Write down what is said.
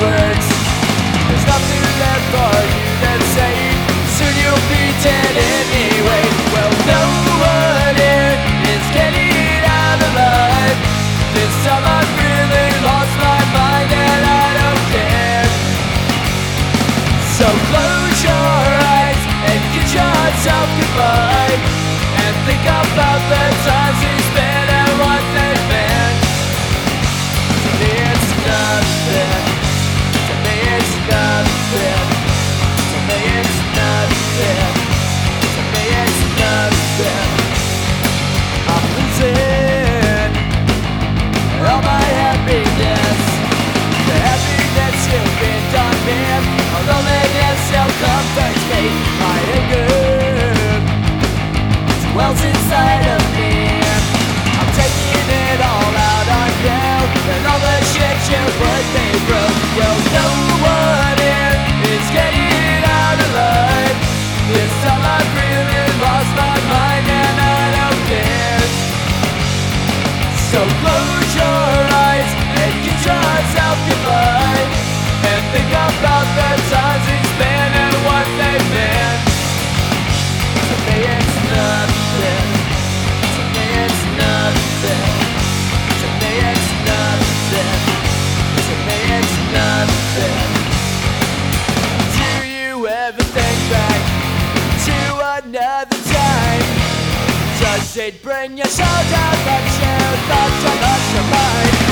words. There's nothing left for you than say. Soon you'll be dead anyway. Well, no one here is getting out alive. This time I've really lost my mind and I don't care. So close your eyes and get yourself goodbye. And think about the times said, bring your soul down, but you thought to lost your mind.